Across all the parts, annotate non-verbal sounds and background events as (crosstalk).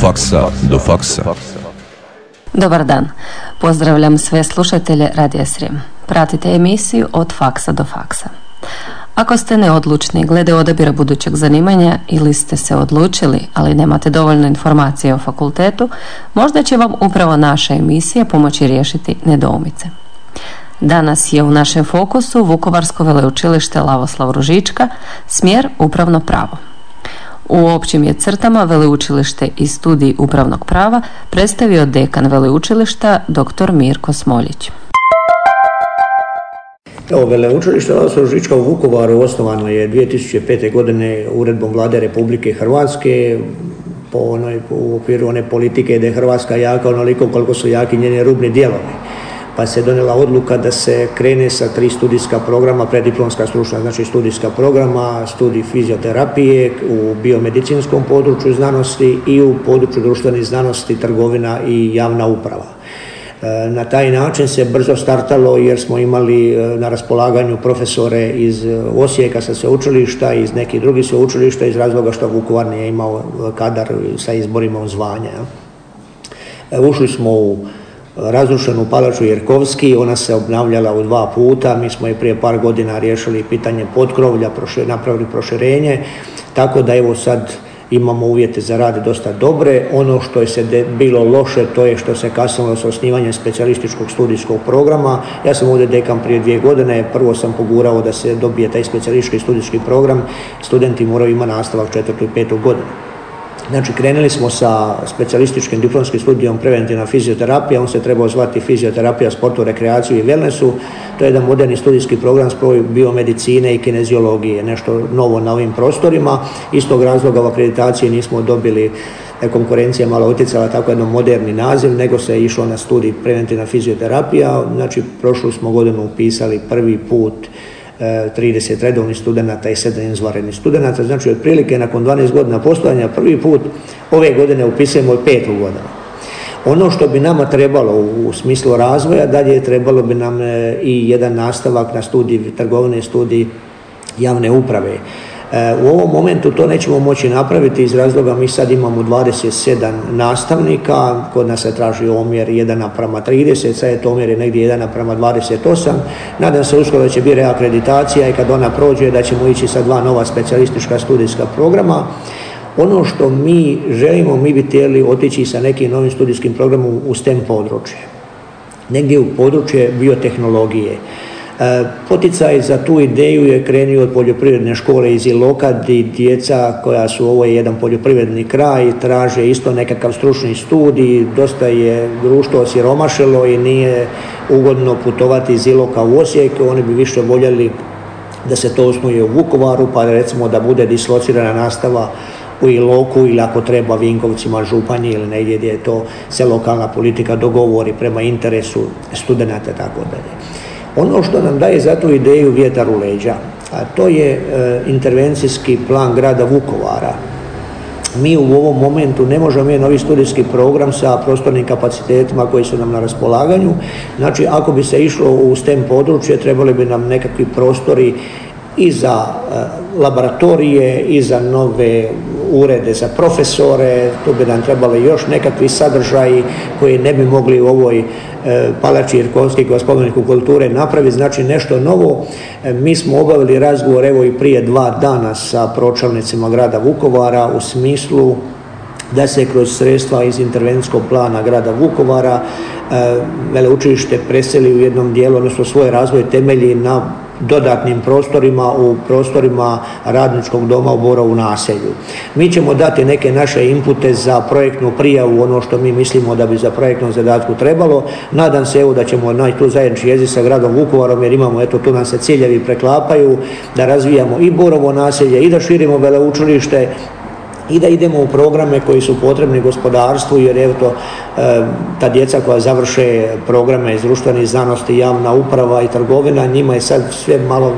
faksa do faksa. Dobar dan. Pozdravljam sve slušatelje Radija Srijem. Pratite emisiju od faksa do faksa. Ako ste neodlučni glede odabira budućeg zanimanja ili ste se odlučili, ali nemate dovoljno informacije o fakultetu, možda će vam upravo naša emisija pomoći riješiti nedoumice. Danas je u našem fokusu Vukovarsko veleučilište Lavoslav Ružička, smjer upravno pravo. U općim je crtama veleučilište i studij upravnog prava predstavio dekan veleučilišta dr. Mirko Smoljić. Evo, veleučilište Lavoslav Ružička u Vukovaru osnovano je 2005. godine uredbom vlade Republike Hrvatske po onoj, u okviru one politike da je Hrvatska jaka onoliko koliko su jaki njeni rubni dijelovi pa se donijela odluka da se krene sa tri studijska programa, prediplomska stručna, znači studijska programa, studij fizioterapije u biomedicinskom području znanosti i u području društvenih znanosti, trgovina i javna uprava. E, na taj način se brzo startalo jer smo imali e, na raspolaganju profesore iz Osijeka sa sveučilišta, iz nekih drugih sveučilišta iz razloga što Vukovar nije imao kadar sa izborima u zvanja. E, ušli smo u razrušenu palaču Jerkovski, ona se obnavljala u dva puta, mi smo je prije par godina riješili pitanje potkrovlja, napravili proširenje, tako da evo sad imamo uvjete za rad dosta dobre. Ono što je se bilo loše, to je što se kasnilo s osnivanjem specijalističkog studijskog programa. Ja sam ovdje dekan prije dvije godine, prvo sam pogurao da se dobije taj specijalistički studijski program, studenti moraju imati nastavak četvrtu i petu godinu. Znači, krenuli smo sa specijalističkim diplomskim studijom preventivna fizioterapija, on se trebao zvati fizioterapija, sportu, rekreaciju i wellnessu. To je jedan moderni studijski program spoj biomedicine i kineziologije, nešto novo na ovim prostorima. Iz tog razloga u akreditaciji nismo dobili konkurencija malo utjecala tako jedan moderni naziv, nego se je išlo na studij preventivna fizioterapija. Znači, prošlu smo godinu upisali prvi put 30 redovnih studenata i 7 izvanrednih studenata. Znači, otprilike nakon 12 godina postojanja prvi put ove godine upisujemo i petu godinu. Ono što bi nama trebalo u smislu razvoja, dalje trebalo bi nam e, i jedan nastavak na studij trgovine, studij javne uprave. E, u ovom momentu to nećemo moći napraviti iz razloga mi sad imamo 27 nastavnika, kod nas se traži omjer 1 naprama 30, sad je to omjer negdje 1 naprama 28. Nadam se uskoro da će biti reakreditacija i kad ona prođe da ćemo ići sa dva nova specijalistička studijska programa. Ono što mi želimo, mi bi htjeli otići sa nekim novim studijskim programom u STEM područje. Negdje u područje biotehnologije. Poticaj za tu ideju je krenio od poljoprivredne škole iz Iloka gdje djeca koja su ovo je jedan poljoprivredni kraj traže isto nekakav stručni studij, dosta je društvo osiromašilo i nije ugodno putovati iz Iloka u Osijek, oni bi više voljeli da se to osnuje u Vukovaru pa recimo da bude dislocirana nastava u Iloku ili ako treba Vinkovcima, Županji ili negdje gdje je to se lokalna politika dogovori prema interesu studenata tako dalje. Ono što nam daje za tu ideju vjetar u leđa, a to je e, intervencijski plan grada Vukovara. Mi u ovom momentu ne možemo imati novi studijski program sa prostornim kapacitetima koji su nam na raspolaganju. Znači, ako bi se išlo u STEM područje, trebali bi nam nekakvi prostori i za e, laboratorije i za nove urede za profesore, tu bi nam trebali još nekakvi sadržaji koji ne bi mogli u ovoj e, palači Irkovski kao kulture napraviti, znači nešto novo. E, mi smo obavili razgovor evo i prije dva dana sa pročelnicima grada Vukovara u smislu da se kroz sredstva iz intervencijskog plana grada Vukovara veleučilište preseli u jednom dijelu, odnosno svoj razvoj temelji na dodatnim prostorima u prostorima radničkog doma u Borovu naselju. Mi ćemo dati neke naše impute za projektnu prijavu, ono što mi mislimo da bi za projektnom zadatku trebalo. Nadam se evo da ćemo naći tu zajednički jezik sa gradom Vukovarom jer imamo, eto tu nam se ciljevi preklapaju, da razvijamo i Borovo naselje i da širimo veleučilište i da idemo u programe koji su potrebni gospodarstvu jer evo to e, ta djeca koja završe programe iz društvenih znanosti, javna uprava i trgovina, njima je sad sve malo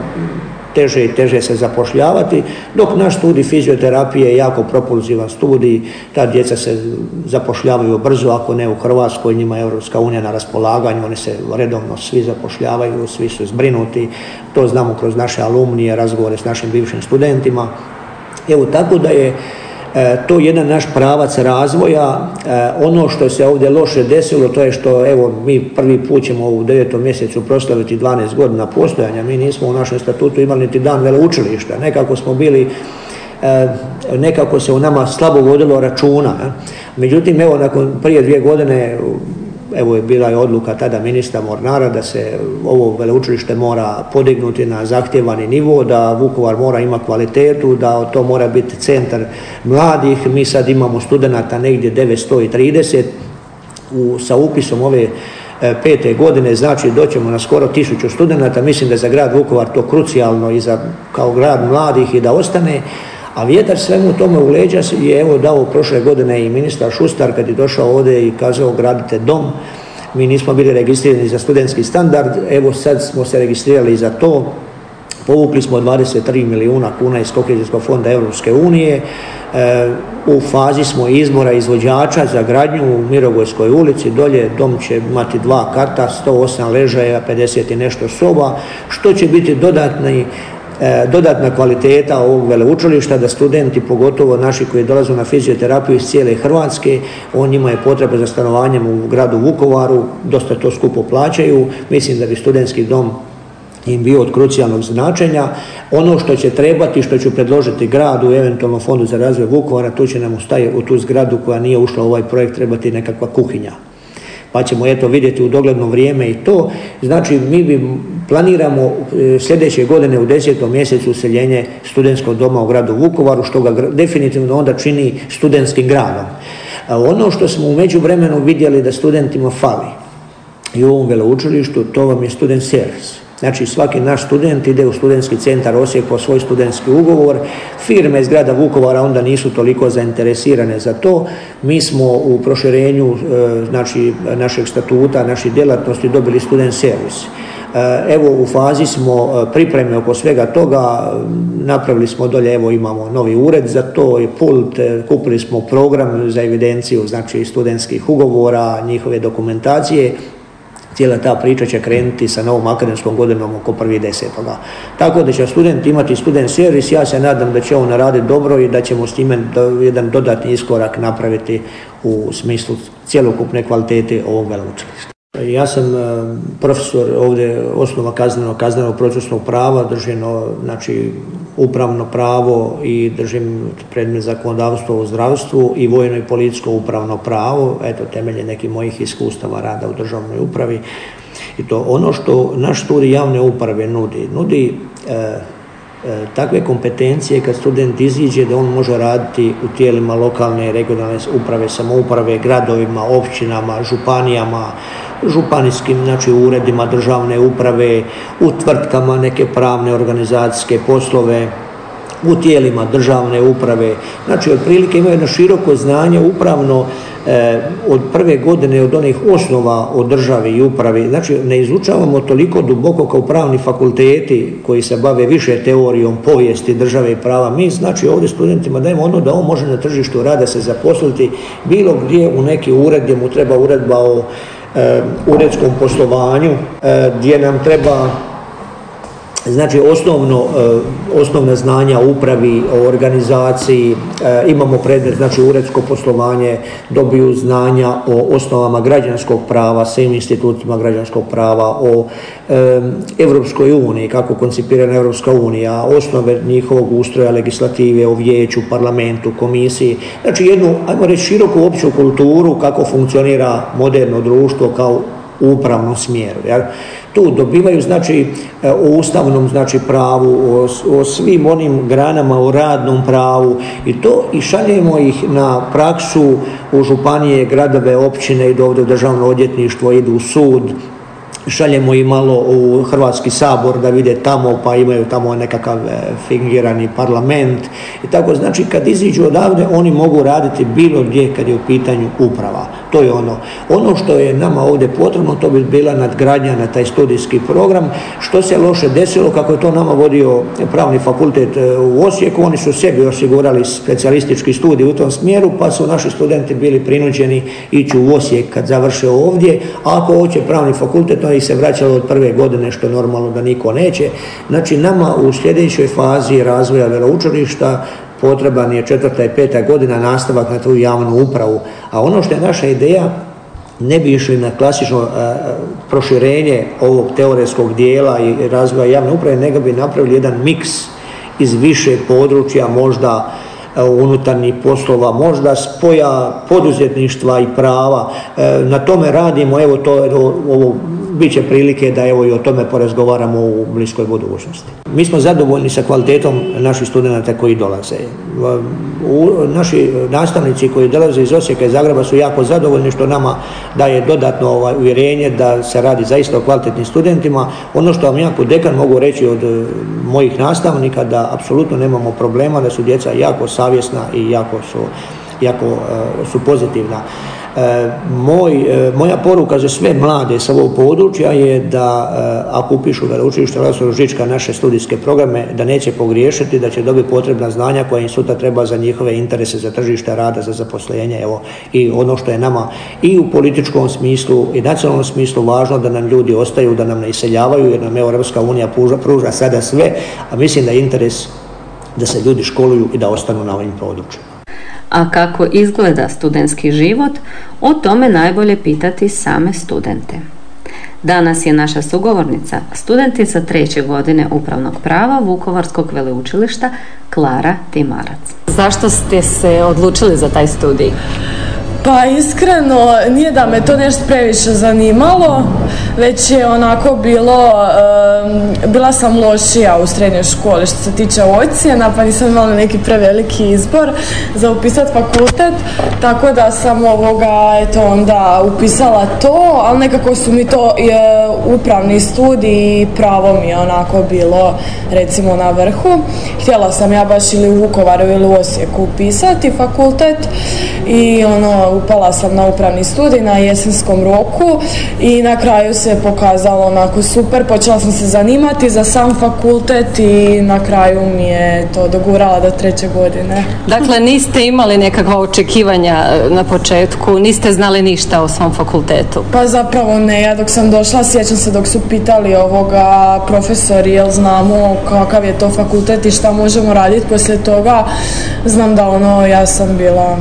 teže i teže se zapošljavati, dok naš studij fizioterapije je jako propulzivan studij, ta djeca se zapošljavaju brzo, ako ne u Hrvatskoj, njima je Europska unija na raspolaganju, oni se redovno svi zapošljavaju, svi su zbrinuti, to znamo kroz naše alumnije, razgovore s našim bivšim studentima. Evo, tako da je to je jedan naš pravac razvoja. E, ono što se ovdje loše desilo, to je što evo mi prvi put ćemo u devetom mjesecu proslaviti 12 godina postojanja. Mi nismo u našem statutu imali niti dan veleučilišta. Nekako smo bili e, nekako se u nama slabo vodilo računa. Međutim, evo, nakon prije dvije godine evo je bila je odluka tada ministra Mornara da se ovo veleučilište mora podignuti na zahtjevani nivo, da Vukovar mora ima kvalitetu, da to mora biti centar mladih. Mi sad imamo studenata negdje 930 u, sa upisom ove e, pete godine, znači doćemo na skoro tisuću studenata. Mislim da za grad Vukovar to krucijalno i za, kao grad mladih i da ostane. A vjetar svemu tome u leđa je evo dao prošle godine i ministar Šustar kad je došao ovdje i kazao gradite dom. Mi nismo bili registrirani za studentski standard, evo sad smo se registrirali za to. Povukli smo 23 milijuna kuna iz Kohezijskog fonda Europske unije. E, u fazi smo izmora izvođača za gradnju u Mirogojskoj ulici. Dolje dom će imati dva kata, 108 ležaja, 50 i nešto soba, što će biti dodatni dodatna kvaliteta ovog veleučilišta da studenti, pogotovo naši koji dolaze na fizioterapiju iz cijele Hrvatske, on njima je potreba za stanovanjem u gradu Vukovaru, dosta to skupo plaćaju. Mislim da bi studentski dom im bio od krucijalnog značenja. Ono što će trebati, što ću predložiti gradu, eventualno fondu za razvoj Vukovara, tu će nam u tu zgradu koja nije ušla u ovaj projekt trebati nekakva kuhinja pa ćemo eto vidjeti u dogledno vrijeme i to. Znači mi bi planiramo e, sljedeće godine u desetom mjesecu useljenje studentskog doma u gradu Vukovaru, što ga definitivno onda čini studentskim gradom. ono što smo u međuvremenu vidjeli da studentima fali i u ovom veleučilištu, to vam je student servis. Znači svaki naš student ide u studentski centar Osijek po svoj studentski ugovor. Firme iz grada Vukovara onda nisu toliko zainteresirane za to. Mi smo u proširenju e, znači, našeg statuta, naših djelatnosti dobili student servis. E, evo u fazi smo e, pripreme oko svega toga, napravili smo dolje, evo imamo novi ured za to i pult, kupili smo program za evidenciju znači studentskih ugovora, njihove dokumentacije cijela ta priča će krenuti sa novom akademskom godinom oko prvi desetoga. Tako da će student imati student servis, ja se nadam da će on raditi dobro i da ćemo s time jedan dodatni iskorak napraviti u smislu cjelokupne kvalitete ovog veleučilišta. Ja sam e, profesor ovdje osnova kaznenog, kaznenog procesnog prava, držim znači, upravno pravo i držim predmet zakonodavstvo u zdravstvu i vojno i policijsko upravno pravo, eto temelje nekih mojih iskustava rada u državnoj upravi. I to ono što naš studij javne uprave nudi, nudi e, e, takve kompetencije kad student iziđe da on može raditi u tijelima lokalne i regionalne uprave, samouprave, gradovima, općinama, županijama, županijskim znači, uredima državne uprave, u tvrtkama neke pravne organizacijske poslove, u tijelima državne uprave. Znači, otprilike imaju jedno široko znanje upravno e, od prve godine, od onih osnova o državi i upravi. Znači, ne izučavamo toliko duboko kao pravni fakulteti koji se bave više teorijom povijesti države i prava. Mi, znači, ovdje studentima dajemo ono da on može na tržištu rada se zaposliti bilo gdje u neki ured gdje mu treba uredba o uredskom poslovanju e, gdje nam treba Znači osnovno, e, osnovna znanja o upravi, o organizaciji, e, imamo predmet, znači uredsko poslovanje, dobiju znanja o osnovama građanskog prava, svim institutima građanskog prava, o Europskoj uniji, kako koncipirana Europska unija, osnove njihovog ustroja legislative, o vijeću, parlamentu, komisiji. Znači jednu, ajmo reći, široku opću kulturu kako funkcionira moderno društvo kao u upravnom smjeru. Jer tu dobivaju znači e, o ustavnom znači pravu, o, o svim onim granama, o radnom pravu i to i šaljemo ih na praksu u županije, gradove, općine, idu ovdje u državno odjetništvo, idu u sud, šaljemo i malo u Hrvatski sabor da vide tamo pa imaju tamo nekakav e, fingirani parlament i tako znači kad iziđu odavde oni mogu raditi bilo gdje kad je u pitanju uprava to je ono. Ono što je nama ovdje potrebno to bi bila nadgradnja na taj studijski program. Što se loše desilo kako je to nama vodio pravni fakultet e, u Osijeku oni su sebi osigurali specijalistički studij u tom smjeru pa su naši studenti bili prinuđeni ići u Osijek kad završe ovdje. Ako hoće pravni fakultet i se vraćalo od prve godine što normalno da niko neće. Znači nama u sljedećoj fazi razvoja veleučilišta potreban je četvrta i peta godina nastavak na tu javnu upravu. A ono što je naša ideja, ne bi išli na klasično e, proširenje ovog teoretskog dijela i razvoja javne uprave, nego bi napravili jedan miks iz više područja, možda e, unutarnjih poslova, možda spoja poduzetništva i prava. E, na tome radimo, evo to, ovo bit će prilike da evo i o tome porazgovaramo u bliskoj budućnosti. Mi smo zadovoljni sa kvalitetom naših studenata koji dolaze. naši nastavnici koji dolaze iz Osijeka i Zagreba su jako zadovoljni što nama daje dodatno ovaj, uvjerenje da se radi zaista o kvalitetnim studentima. Ono što vam jako dekan mogu reći od e, mojih nastavnika da apsolutno nemamo problema, da su djeca jako savjesna i jako su, jako, e, su pozitivna. E, moj, e, moja poruka za sve mlade sa ovog područja je da e, ako upišu veleučilište Laslo Žička naše studijske programe, da neće pogriješiti, da će dobiti potrebna znanja koja im sutra treba za njihove interese, za tržište rada, za zaposlenje. Evo, I ono što je nama i u političkom smislu i nacionalnom smislu važno da nam ljudi ostaju, da nam ne iseljavaju, jer nam Europska unija pruža, pruža sada sve, a mislim da je interes da se ljudi školuju i da ostanu na ovim područjima. A kako izgleda studentski život, o tome najbolje pitati same studente. Danas je naša sugovornica, studentica treće godine upravnog prava Vukovarskog veleučilišta Klara Timarac. Zašto ste se odlučili za taj studij? Pa iskreno, nije da me to nešto previše zanimalo, već je onako bilo, bila sam lošija u srednjoj školi što se tiče ocjena, pa nisam imala neki preveliki izbor za upisati fakultet, tako da sam ovoga, eto, onda upisala to, ali nekako su mi to upravni studij i pravo mi je onako bilo, recimo, na vrhu. Htjela sam ja baš ili u Vukovaru ili u Osijeku upisati fakultet i ono, upala sam na upravni studij na jesenskom roku i na kraju se pokazalo onako super, počela sam se zanimati za sam fakultet i na kraju mi je to dogurala do treće godine. Dakle, niste imali nekakva očekivanja e, na početku, niste znali ništa o svom fakultetu? Pa zapravo ne, ja dok sam došla, sjećam se dok su pitali ovoga profesori jel znamo kakav je to fakultet i šta možemo raditi poslije toga, znam da ono, ja sam bila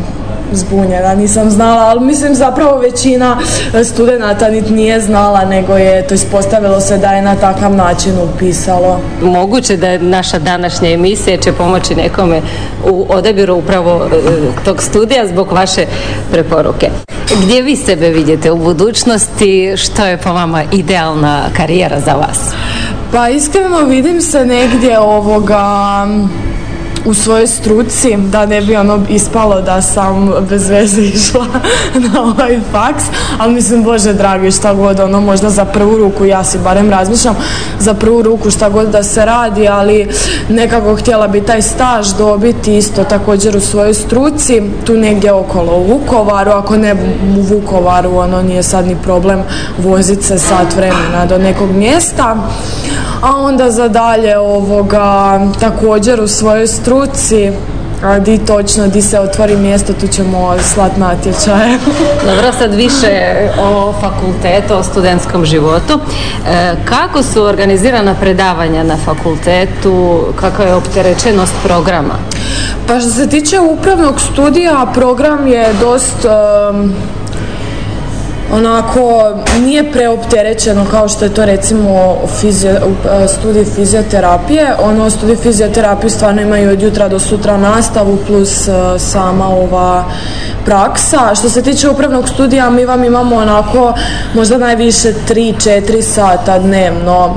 zbunjena, nisam znala, ali mislim zapravo većina studenata niti nije znala, nego je to ispostavilo se da je na takav način upisalo. Moguće da je naša današnja emisija će pomoći nekome u odabiru upravo e, tog studija zbog vaše preporuke. Gdje vi sebe vidite u budućnosti? Što je po vama idealna karijera za vas? Pa iskreno vidim se negdje ovoga u svojoj struci da ne bi ono ispalo da sam bez veze (laughs) išla na ovaj faks, ali mislim Bože dragi šta god ono možda za prvu ruku ja si barem razmišljam za prvu ruku šta god da se radi, ali nekako htjela bi taj staž dobiti isto također u svojoj struci, tu negdje okolo u Vukovaru, ako ne u Vukovaru ono nije sad ni problem voziti se sat vremena do nekog mjesta, a onda za dalje ovoga također u svojoj struci a di točno, di se otvori mjesto, tu ćemo slat natječaje. (laughs) Dobro, sad više o fakultetu, o studentskom životu. E, kako su organizirana predavanja na fakultetu, kakva je opterećenost programa? Pa što se tiče upravnog studija, program je dosta onako nije preopterećeno kao što je to recimo fizio, studij fizioterapije. Ono studij fizioterapije stvarno imaju od jutra do sutra nastavu plus sama ova praksa. Što se tiče upravnog studija mi vam imamo onako možda najviše 3-4 sata dnevno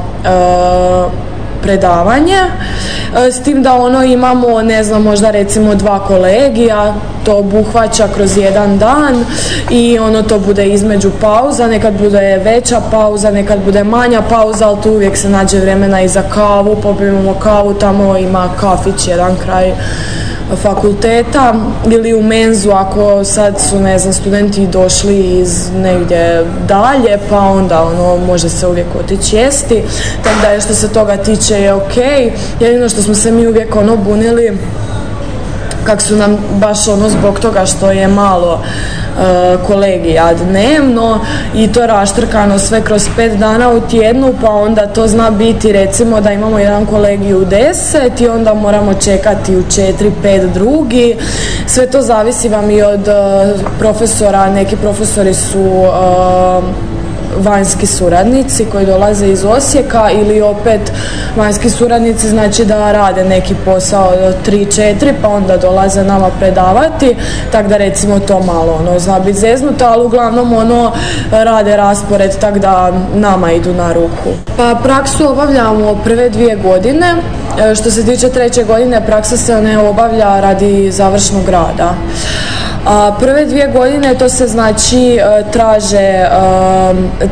predavanje e, s tim da ono imamo ne znam možda recimo dva kolegija to obuhvaća kroz jedan dan i ono to bude između pauza nekad bude veća pauza nekad bude manja pauza ali tu uvijek se nađe vremena i za kavu popijemo kavu tamo ima kafić jedan kraj fakulteta ili u menzu ako sad su ne znam studenti došli iz negdje dalje pa onda ono može se uvijek otići jesti. Tako da što se toga tiče je ok jedino što smo se mi uvijek ono bunili kak su nam baš ono zbog toga što je malo e, kolegija dnevno i to raštrkano sve kroz pet dana u tjednu pa onda to zna biti recimo da imamo jedan kolegij u deset i onda moramo čekati u četiri, pet drugi. Sve to zavisi vam i od e, profesora, neki profesori su e, vanjski suradnici koji dolaze iz Osijeka ili opet vanjski suradnici znači da rade neki posao od 3-4 pa onda dolaze nama predavati tako da recimo to malo ono zna biti zeznuto ali uglavnom ono rade raspored tako da nama idu na ruku. Pa praksu obavljamo prve dvije godine e, što se tiče treće godine praksa se ne obavlja radi završnog rada. A prve dvije godine to se znači e, traže,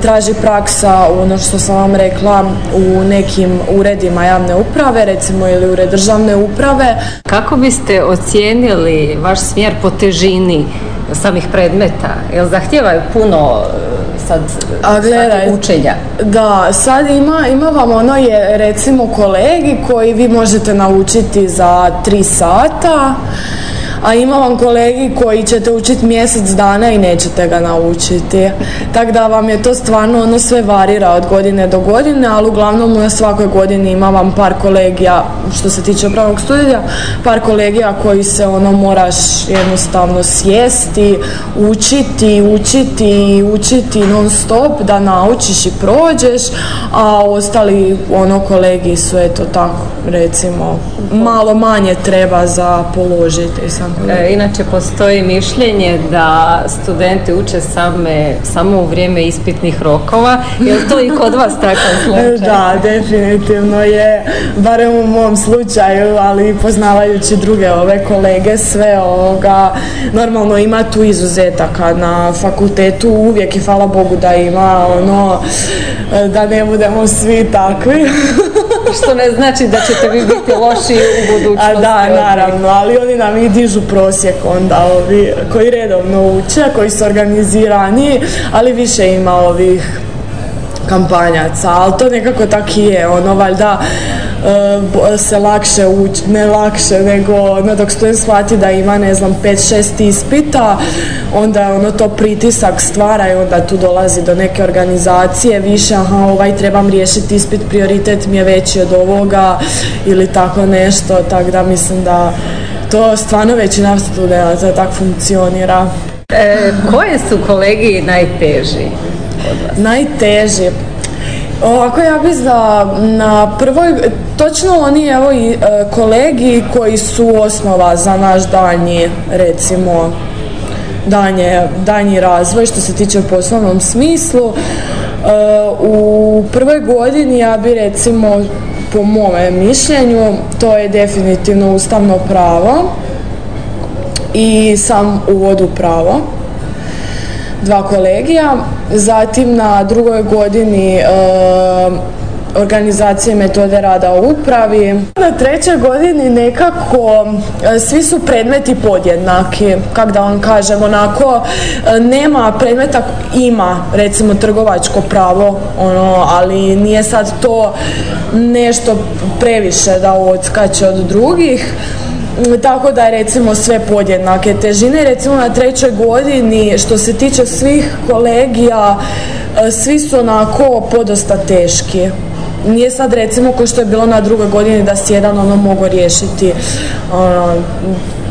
traži praksa ono što sam vam rekla u nekim uredima javne uprave, recimo ili ured državne uprave. Kako biste ocijenili vaš smjer po težini samih predmeta? Jel zahtijevaju puno e, sad A, gledaj, učenja? Da, sad ima, ima vam ono je recimo kolegi koji vi možete naučiti za tri sata a ima vam kolegi koji ćete učiti mjesec dana i nećete ga naučiti. Tako da vam je to stvarno ono sve varira od godine do godine, ali uglavnom na svakoj godini ima vam par kolegija što se tiče pravog studija, par kolegija koji se ono moraš jednostavno sjesti, učiti, učiti, učiti non stop da naučiš i prođeš, a ostali ono kolegi su eto tako recimo malo manje treba za položiti sam E, inače postoji mišljenje da studenti uče same, samo u vrijeme ispitnih rokova. Je li to i kod vas takav (laughs) slučaj? Da, definitivno je, barem u mom slučaju, ali poznavajući druge ove kolege, sve ovoga, normalno ima tu izuzetaka na fakultetu, uvijek i hvala Bogu da ima ono, da ne budemo svi takvi. (laughs) Što ne znači da ćete vi biti loši u budućnosti. A da, naravno, ali oni nam i dižu prosjek onda ovi koji redovno uče, koji su organizirani, ali više ima ovih kampanjaca, ali to nekako tak je, ono valjda se lakše uči, ne lakše, nego ono, dok student shvati da ima, ne znam, 5-6 ispita, onda ono to pritisak stvara i onda tu dolazi do neke organizacije, više, aha, ovaj trebam riješiti ispit, prioritet mi je veći od ovoga ili tako nešto, tako da mislim da to stvarno većina studenta tako funkcionira. E, koje su kolegi najteži? Najteži. Ovako ja bih za na prvoj, točno oni evo i e, kolegi koji su osnova za naš danji recimo danje, danji razvoj što se tiče u poslovnom smislu. E, u prvoj godini ja bi recimo po mome mišljenju to je definitivno ustavno pravo i sam uvod u pravo dva kolegija. Zatim na drugoj godini e, organizacije metode rada u upravi. Na trećoj godini nekako e, svi su predmeti podjednaki, kak da vam kažem, onako e, nema predmeta, ima recimo trgovačko pravo, ono, ali nije sad to nešto previše da odskače od drugih tako da recimo sve podjednake težine. Recimo na trećoj godini što se tiče svih kolegija, e, svi su onako podosta teški. Nije sad recimo ko što je bilo na drugoj godini da si jedan ono mogu riješiti ono,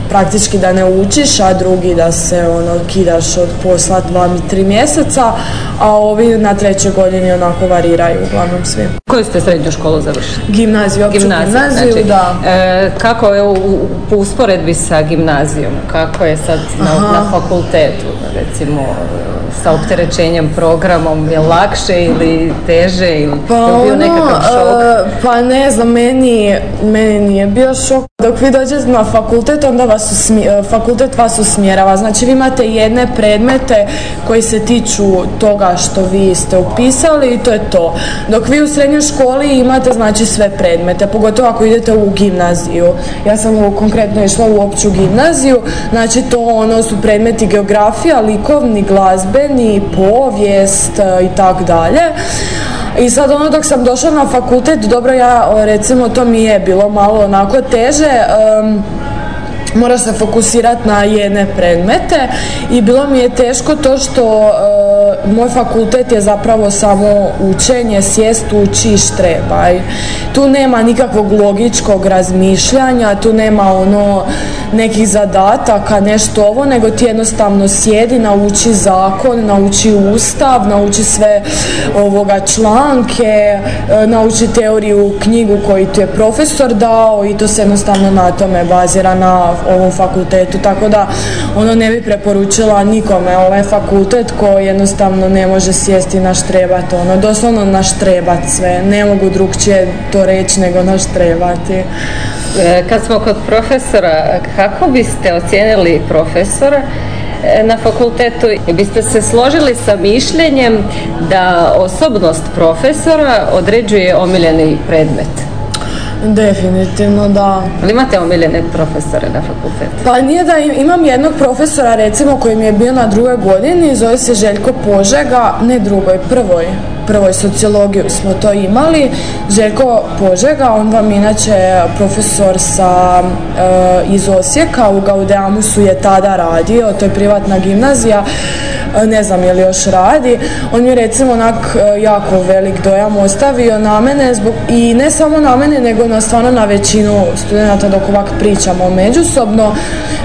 praktički da ne učiš, a drugi da se ono kidaš od posla dva, tri mjeseca, a ovi na trećoj godini onako variraju uglavnom svi. Koju ste srednju školu završili? Gimnaziju, gimnaziju, gimnaziju znači, da. E, kako je u, u, usporedbi sa gimnazijom? Kako je sad na, na fakultetu, recimo, sa opterećenjem programom, je lakše ili teže ili pa je bio ono, nekakav šok? E, pa ne znam, meni, meni nije bio šok. Dok vi dođete na fakultet, onda vas usmi, e, fakultet vas usmjerava. Znači vi imate jedne predmete koji se tiču toga što vi ste upisali i to je to. Dok vi u srednjoj školi imate znači sve predmete, pogotovo ako idete u gimnaziju. Ja sam konkretno išla u opću gimnaziju, znači to ono su predmeti geografija, likovni, glazbeni, povijest e, i tako dalje. I sad ono dok sam došla na fakultet, dobro ja recimo to mi je bilo malo onako teže, mora se fokusirati na jedne predmete i bilo mi je teško to što e, moj fakultet je zapravo samo učenje, sjest, uči, štrebaj. Tu nema nikakvog logičkog razmišljanja, tu nema ono nekih zadataka, nešto ovo, nego ti jednostavno sjedi, nauči zakon, nauči ustav, nauči sve ovoga članke, e, nauči teoriju knjigu koju ti je profesor dao i to se jednostavno na tome bazira na ovom fakultetu, tako da ono ne bi preporučila nikome ovaj fakultet koji jednostavno ne može sjesti na štrebat, ono doslovno na štrebat sve, ne mogu drugčije to reći nego na štrebati. E, kad smo kod profesora, kako biste ocijenili profesora e, na fakultetu biste se složili sa mišljenjem da osobnost profesora određuje omiljeni predmet? Definitivno, da. Ali imate omiljene profesore na fakultetu? Pa nije da imam jednog profesora recimo koji mi je bio na drugoj godini, zove se Željko Požega, ne drugoj, prvoj prvoj sociologiju smo to imali. Željko Požega, on vam inače profesor sa, e, iz Osijeka, u Gaudeamusu je tada radio, to je privatna gimnazija, e, ne znam je li još radi. On je recimo onak e, jako velik dojam ostavio na mene zbog, i ne samo na mene, nego na stvarno na većinu studenta dok ovak pričamo međusobno.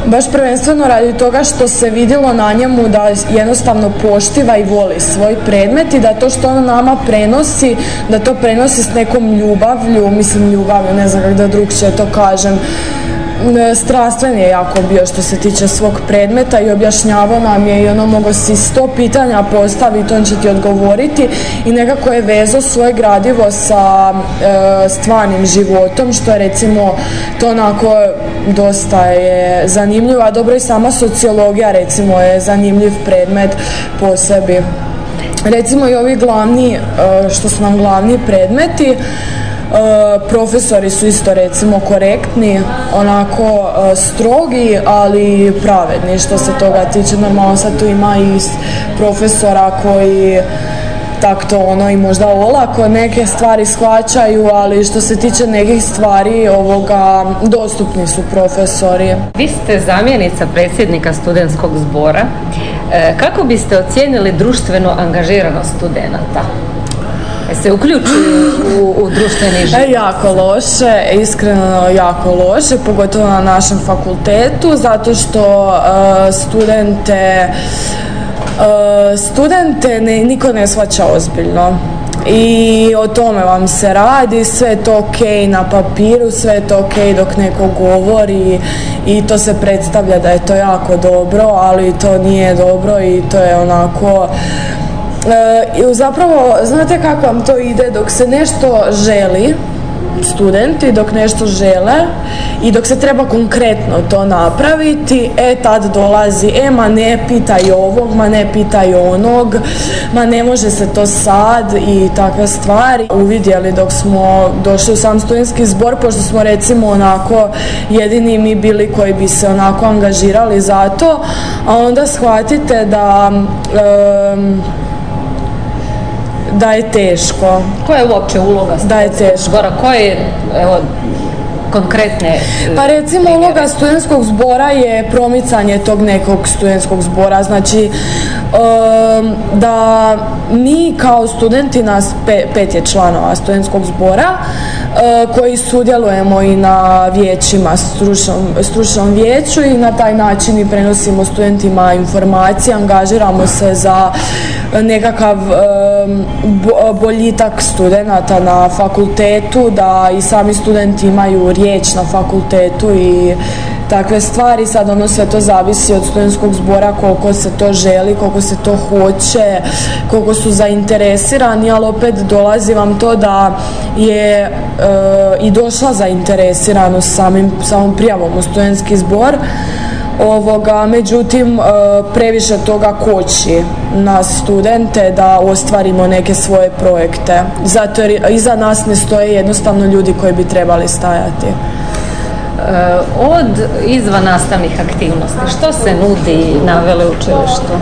Baš prvenstveno radi toga što se vidjelo na njemu da jednostavno poštiva i voli svoj predmet i da to što on nama prenosi, da to prenosi s nekom ljubavlju, mislim ljubavlju, ne znam kako da drugčije to kažem, strastven je jako bio što se tiče svog predmeta i objašnjavao nam je i ono mogo si sto pitanja postaviti, on će ti odgovoriti i nekako je vezo svoje gradivo sa e, stvarnim životom što je recimo to onako dosta je zanimljivo, a dobro i sama sociologija recimo je zanimljiv predmet po sebi. Recimo i ovi glavni, e, što su nam glavni predmeti, e, profesori su isto recimo korektni, onako e, strogi, ali pravedni što se toga tiče. Normalno sad tu ima i profesora koji tak to ono i možda olako neke stvari shvaćaju, ali što se tiče nekih stvari ovoga dostupni su profesori. Vi ste zamjenica predsjednika studentskog zbora. E, kako biste ocijenili društvenu angažiranost studenata? E, se uključuju u, u društveni život? E, jako loše, iskreno jako loše, pogotovo na našem fakultetu, zato što studente studente ne, niko ne shvaća ozbiljno i o tome vam se radi, sve je to ok na papiru, sve je to ok dok neko govori i to se predstavlja da je to jako dobro, ali to nije dobro i to je onako e, zapravo znate kako vam to ide dok se nešto želi studenti dok nešto žele i dok se treba konkretno to napraviti, e tad dolazi, e ma ne pitaj ovog, ma ne pitaj onog, ma ne može se to sad i takve stvari. Uvidjeli dok smo došli u sam studentski zbor, pošto smo recimo onako jedini mi bili koji bi se onako angažirali za to, a onda shvatite da da je teško. Koja je uopće uloga da je teško. zbora? Koje evo, konkretne Pa recimo uloga studentskog zbora je promicanje tog nekog studentskog zbora. Znači da mi kao studenti nas pet je članova studentskog zbora e, koji sudjelujemo i na vijećima, stručnom, stručnom vijeću i na taj način i prenosimo studentima informacije, angažiramo se za nekakav boljitak studenata na fakultetu, da i sami studenti imaju riječ na fakultetu i takve stvari. Sad ono sve to zavisi od studentskog zbora koliko se to želi, koliko se to hoće, koliko su zainteresirani, ali opet dolazi vam to da je e, i došla zainteresiranost samim, samom prijavom u studentski zbor ovoga, međutim e, previše toga koči nas studente da ostvarimo neke svoje projekte. Zato jer iza nas ne stoje jednostavno ljudi koji bi trebali stajati. E, od izvan nastavnih aktivnosti što se nudi na veleučilištu?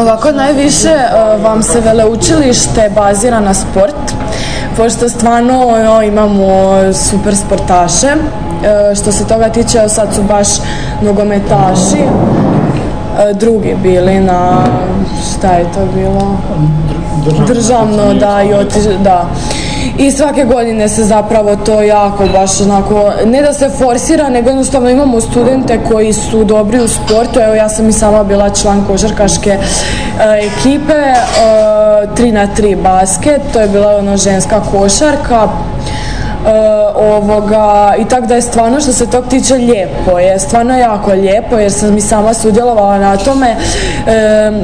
Ovako najviše e, vam se veleučilište bazira na sport pošto stvarno imamo super sportaše što se toga tiče, sad su baš nogometaši drugi bili na, šta je to bilo? Državno, da, i da i svake godine se zapravo to jako baš onako, ne da se forsira, nego jednostavno imamo studente koji su dobri u sportu, evo ja sam i sama bila član košarkaške e, ekipe, e, 3 na 3 basket, to je bila ono ženska košarka, ovoga, i tako da je stvarno što se tog tiče lijepo, je stvarno jako lijepo jer sam i sama sudjelovala na tome e,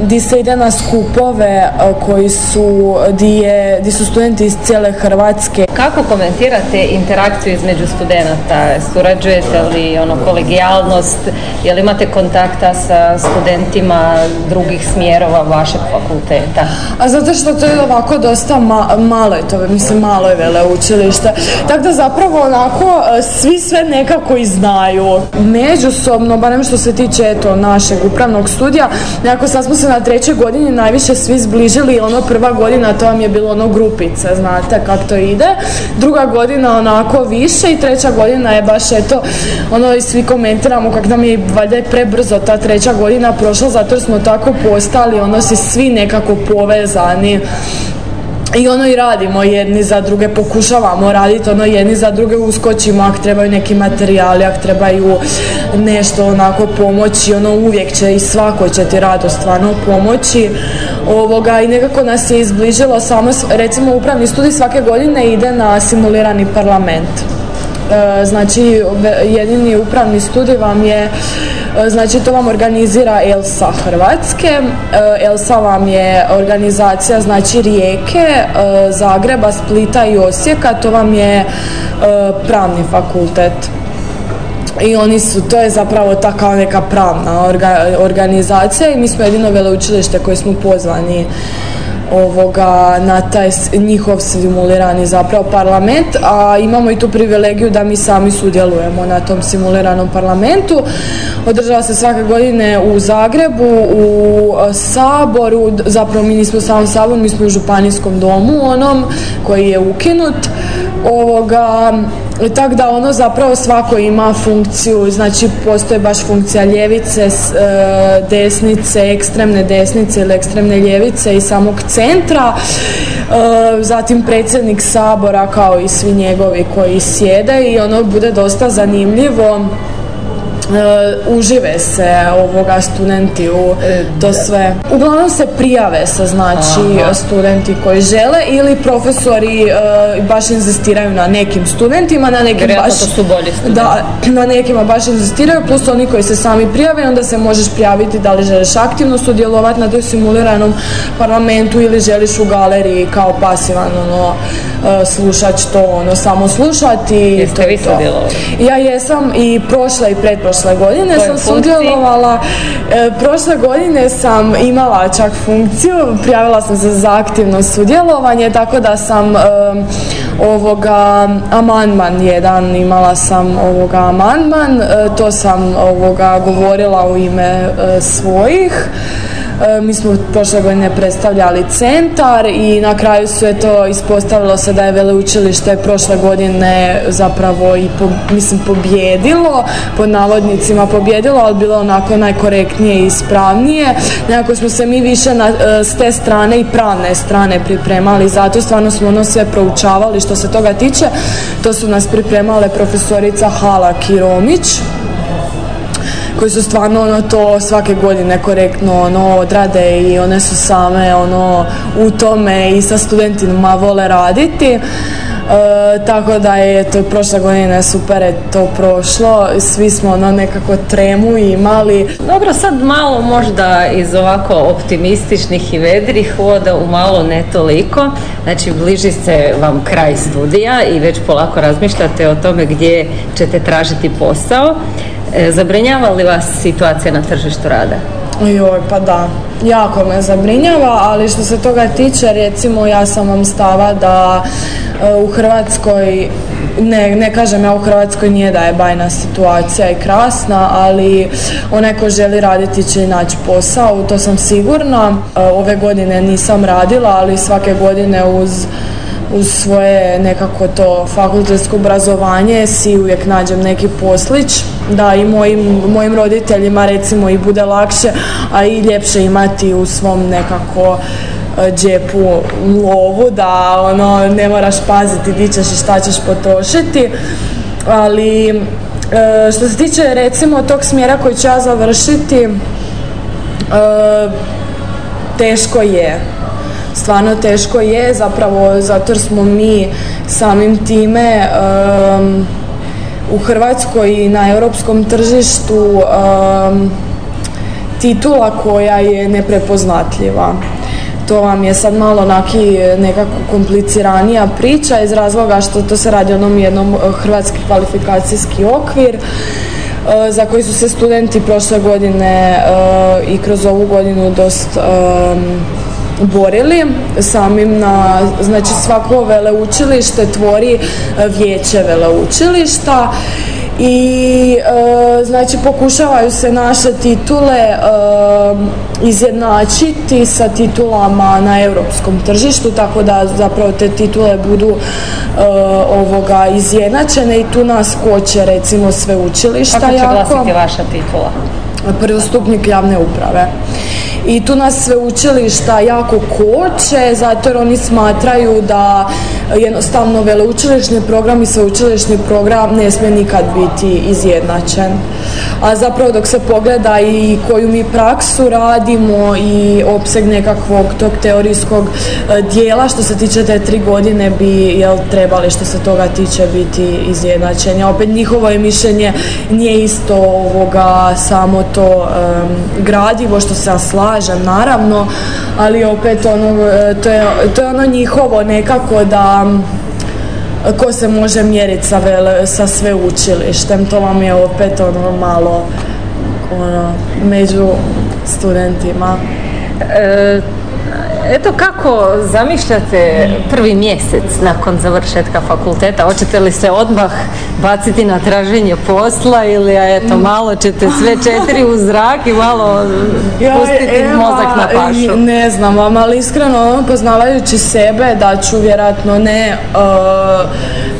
di se ide na skupove e, koji su, di, di su studenti iz cijele Hrvatske. Kako komentirate interakciju između studenata? Surađujete li ono kolegijalnost? Je li imate kontakta sa studentima drugih smjerova vašeg fakulteta? A zato što to je ovako dosta malo je to, mislim malo je učilište. Tako da zapravo onako e, svi sve nekako i znaju. Međusobno, barem što se tiče eto našeg upravnog studija, nekako sad smo se na trećoj godini najviše svi zbližili ono prva godina to vam je bilo ono grupice, znate kako to ide. Druga godina onako više i treća godina je baš eto ono i svi komentiramo kako nam je valjda je prebrzo ta treća godina prošla zato smo tako postali ono si svi nekako povezani i ono i radimo jedni za druge, pokušavamo raditi ono jedni za druge, uskočimo ako trebaju neki materijali, ako trebaju nešto onako pomoći, ono uvijek će i svako će ti rado stvarno pomoći ovoga i nekako nas je izbližilo samo, recimo upravni studij svake godine ide na simulirani parlament. E, znači jedini upravni studij vam je E, znači to vam organizira ELSA Hrvatske. E, ELSA vam je organizacija znači Rijeke, Zagreba, Splita i Osijeka. To vam je pravni fakultet. I oni su, to je zapravo ta kao neka pravna organizacija i mi smo jedino veleučilište koje smo pozvani ovoga, na taj njihov simulirani zapravo parlament, a imamo i tu privilegiju da mi sami sudjelujemo na tom simuliranom parlamentu. Održava se svake godine u Zagrebu, u Saboru, zapravo mi nismo samo Sabor, mi smo u Županijskom domu onom koji je ukinut. Ovoga, tako da ono zapravo svako ima funkciju, znači postoje baš funkcija ljevice, e, desnice, ekstremne desnice ili ekstremne ljevice i samog centra, e, zatim predsjednik sabora kao i svi njegovi koji sjede i ono bude dosta zanimljivo užive se ovoga studenti u e, to sve. Uglavnom se prijave sa znači studenti koji žele ili profesori uh, baš inzistiraju na nekim studentima, na nekim baš su bolji Da, na nekima baš inzistiraju, plus oni koji se sami prijave, onda se možeš prijaviti da li želiš aktivno sudjelovati na toj simuliranom parlamentu ili želiš u galeriji kao pasivan ono, slušač to ono samo slušati. Jeste vi Ja jesam i prošla i pretprošla prošle godine sam sudjelovala. E, prošle godine sam imala čak funkciju, prijavila sam se za aktivno sudjelovanje, tako da sam ovoga amandman jedan, imala sam ovoga amandman, e, to sam ovoga govorila u ime e, svojih. E, mi smo prošle godine predstavljali centar i na kraju su je to ispostavilo se da je veleučilište prošle godine zapravo i po, mislim pobjedilo, pod navodnicima pobjedilo, ali bilo onako najkorektnije i ispravnije. Nekako smo se mi više na, e, s te strane i pravne strane pripremali, zato stvarno smo ono sve proučavali što se toga tiče. To su nas pripremale profesorica Halak i Romić koji su stvarno ono to svake godine korektno ono odrade i one su same ono u tome i sa studentima vole raditi. E, tako da je to prošle godine super je to prošlo, svi smo ono nekako tremu imali. Dobro, sad malo možda iz ovako optimističnih i vedrih voda u malo ne toliko, znači bliži se vam kraj studija i već polako razmišljate o tome gdje ćete tražiti posao. E, zabrinjava li vas situacija na tržištu rada? Joj, pa da, jako me zabrinjava, ali što se toga tiče, recimo ja sam vam stava da e, u Hrvatskoj, ne, ne kažem ja u Hrvatskoj nije da je bajna situacija i krasna, ali onaj ko želi raditi će naći posao, to sam sigurna. E, ove godine nisam radila, ali svake godine uz uz svoje nekako to fakultetsko obrazovanje si uvijek nađem neki poslić da i mojim, mojim roditeljima recimo i bude lakše, a i ljepše imati u svom nekako e, džepu lovu da ono ne moraš paziti di ćeš i šta ćeš potrošiti. Ali e, što se tiče recimo tog smjera koji ću ja završiti teško je stvarno teško je zapravo zato smo mi samim time u Hrvatskoj i na europskom tržištu titula koja je neprepoznatljiva. To vam je sad malo onaki nekako kompliciranija priča iz razloga što to se radi o onom jednom eh, hrvatski kvalifikacijski okvir eh, za koji su se studenti prošle godine eh, i kroz ovu godinu dosta borili samim na, znači svako veleučilište tvori e, vijeće veleučilišta i e, znači pokušavaju se naše titule e, izjednačiti sa titulama na europskom tržištu tako da zapravo te titule budu ovoga izjednačene i tu nas koče recimo sve učilišta Kako će glasiti vaša titula? Prvostupnik javne uprave i tu nas sveučilišta jako koče zato jer oni smatraju da jednostavno veleučilišni program i sveučilišni program ne smije nikad biti izjednačen. A zapravo dok se pogleda i koju mi praksu radimo i opseg nekakvog tog teorijskog e, dijela što se tiče te tri godine bi jel, trebali što se toga tiče biti izjednačeni. Opet njihovo je mišljenje nije isto ovoga samo to gradivo što se slažem naravno, ali opet ono, e, to je, to je ono njihovo nekako da ko se može mjeriti sa, vele, sa sveučilištem, to vam je opet ono malo ono, među studentima. E, Eto kako zamišljate prvi mjesec nakon završetka fakulteta? Hoćete li se odmah baciti na traženje posla ili eto malo ćete sve četiri u zrak i malo pustiti mozak na pašu? Ne znam vam, ali iskreno poznavajući sebe da ću vjerojatno ne uh,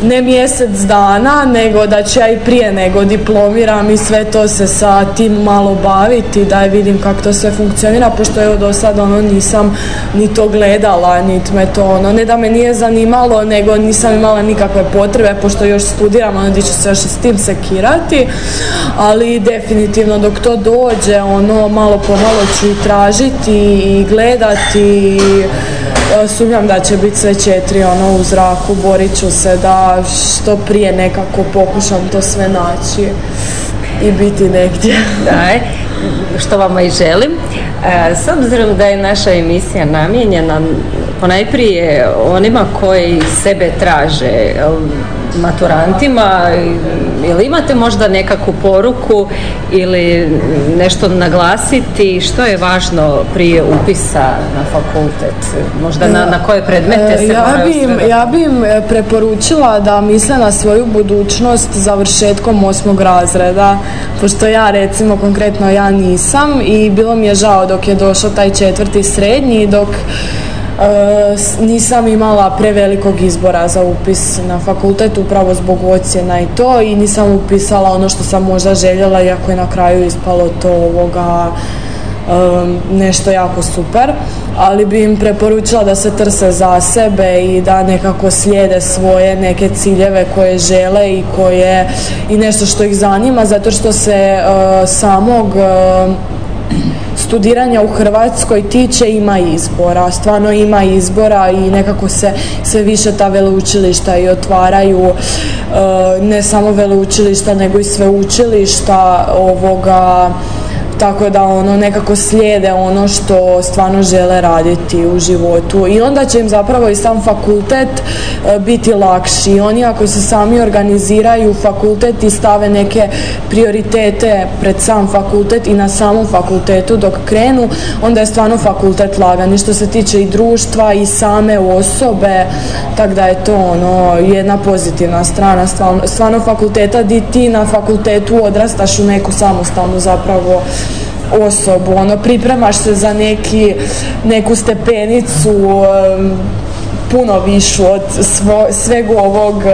ne mjesec dana, nego da ću ja i prije nego diplomiram i sve to se sa tim malo baviti, da vidim kako to sve funkcionira, pošto evo do sada ono nisam ni to gledala, niti me to ono, ne da me nije zanimalo, nego nisam imala nikakve potrebe, pošto još studiram, ono di ću se još s tim sekirati, ali definitivno dok to dođe, ono, malo po malo ću i tražiti i gledati. I e, sumnjam da će biti sve četiri ono u zraku, borit ću se da što prije nekako pokušam to sve naći i biti negdje. Da, što vama i želim. E, s obzirom da je naša emisija namijenjena ponajprije onima koji sebe traže, maturantima ili imate možda nekakvu poruku ili nešto naglasiti što je važno prije upisa na fakultet? Možda na, na koje predmete se ja bi, im, ja bi im e, preporučila da misle na svoju budućnost završetkom osmog razreda pošto ja recimo konkretno ja nisam i bilo mi je žao dok je došao taj četvrti srednji dok E, nisam imala prevelikog izbora za upis na fakultet upravo zbog ocjena i to i nisam upisala ono što sam možda željela iako je na kraju ispalo to ovoga e, nešto jako super, ali bi im preporučila da se trse za sebe i da nekako slijede svoje neke ciljeve koje žele i koje i nešto što ih zanima zato što se e, samog studiranja u Hrvatskoj tiče ima izbora, stvarno ima izbora i nekako se sve više ta veleučilišta i otvaraju e, ne samo veleučilišta nego i sveučilišta ovoga tako da ono nekako slijede ono što stvarno žele raditi u životu. I onda će im zapravo i sam fakultet e, biti lakši. Oni ako se sami organiziraju fakultet i stave neke prioritete pred sam fakultet i na samom fakultetu dok krenu, onda je stvarno fakultet lagan. I što se tiče i društva i same osobe, tako da je to ono jedna pozitivna strana. Stvarno, stvarno fakulteta di ti na fakultetu odrastaš u neku samostalnu zapravo osobu, ono pripremaš se za neki, neku stepenicu puno višu od svo, sveg ovog e,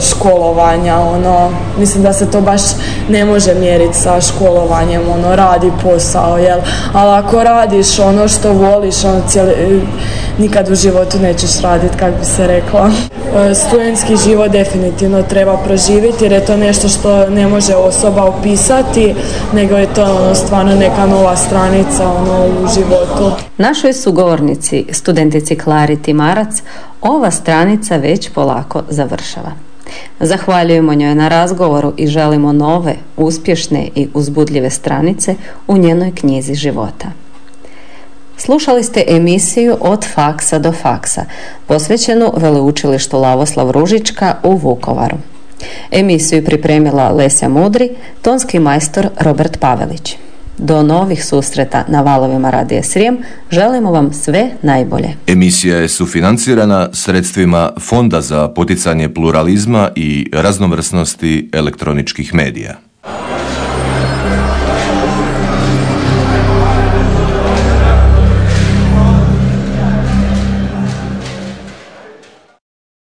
školovanja. Ono, mislim da se to baš ne može mjeriti sa školovanjem, ono, radi posao, jel? Ali ako radiš ono što voliš, ono, cijeli, nikad u životu nećeš raditi, kako bi se rekla. E, studentski život definitivno treba proživjeti jer je to nešto što ne može osoba opisati, nego je to ono, stvarno neka nova stranica ono, u životu. Našoj sugovornici, studentici Klariti Marac, ova stranica već polako završava. Zahvaljujemo njoj na razgovoru i želimo nove, uspješne i uzbudljive stranice u njenoj knjizi života. Slušali ste emisiju Od faksa do faksa, posvećenu Veleučilištu Lavoslav Ružička u Vukovaru. Emisiju pripremila Lesja Mudri, tonski majstor Robert Pavelić. Do novih susreta na valovima Radija Srijem želimo vam sve najbolje. Emisija je sufinancirana sredstvima Fonda za poticanje pluralizma i raznovrsnosti elektroničkih medija.